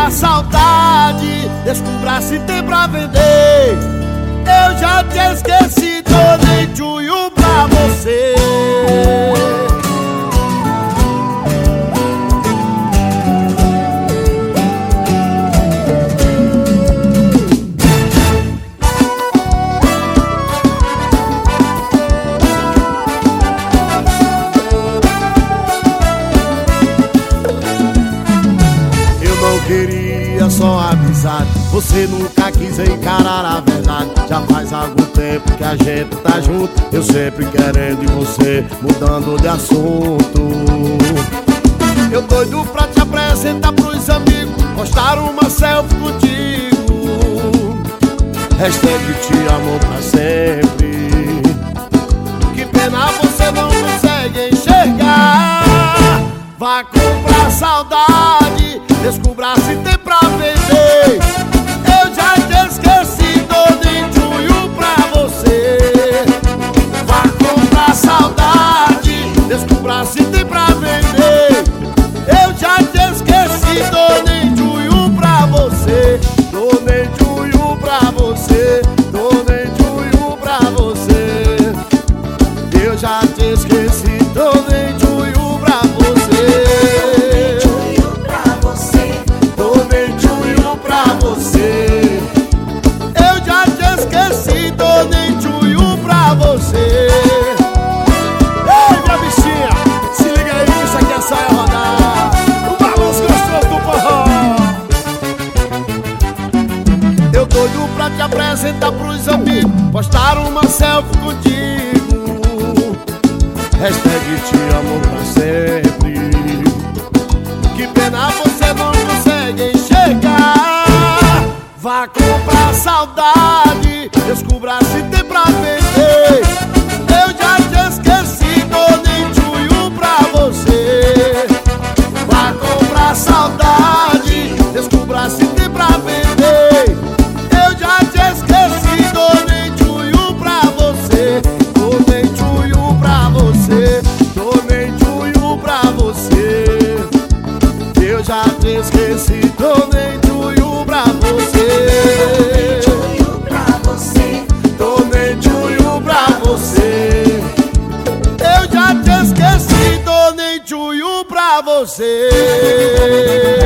a saudade, descubra se tem pra vender. Eu já te esqueci. Só amizade. Você nunca quis encarar a verdade. Já faz algum tempo que a gente tá junto. Eu sempre querendo de você, mudando de assunto. Eu doido pra te apresentar pros amigos Postar uma selfie contigo. Hashtag te amo pra sempre. Que pena você não consegue enxergar. Vai comprar saudade já te esqueci, tô nem junho pra você. Eu já te esqueci, tô nem tchuiu pra você. Ei, minha bichinha, se liga aí, isso aqui é saia rodar. O balanço gostoso do forró. Eu doido pra te apresentar pros amigos. Postar uma selfie contigo Hashtag te amo pra sempre. Que pena você não consegue enxergar. Vá comprar saudade Descubra se tem pra vender Te esqueci nem tchuiu pra você. Tô nem tchuiu pra você. Eu já te esqueci nem tchuiu pra você